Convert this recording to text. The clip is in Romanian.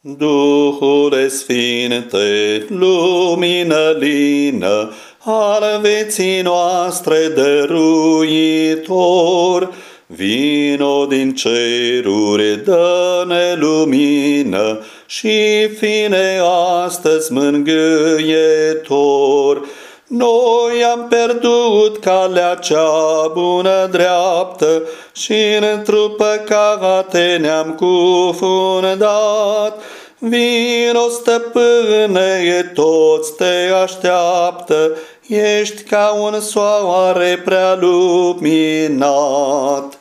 Duhule Sfinte, lumină lină, al vieții noastre dăruitor, vino din ceruri, dă-ne lumină și fine astăzi mângâietor. Noi am pierdut calea cea bună dreaptă și într-o păcate ne-am cufundat. Vino, stăpâne, toți te așteaptă, ești ca un soare prea luminat.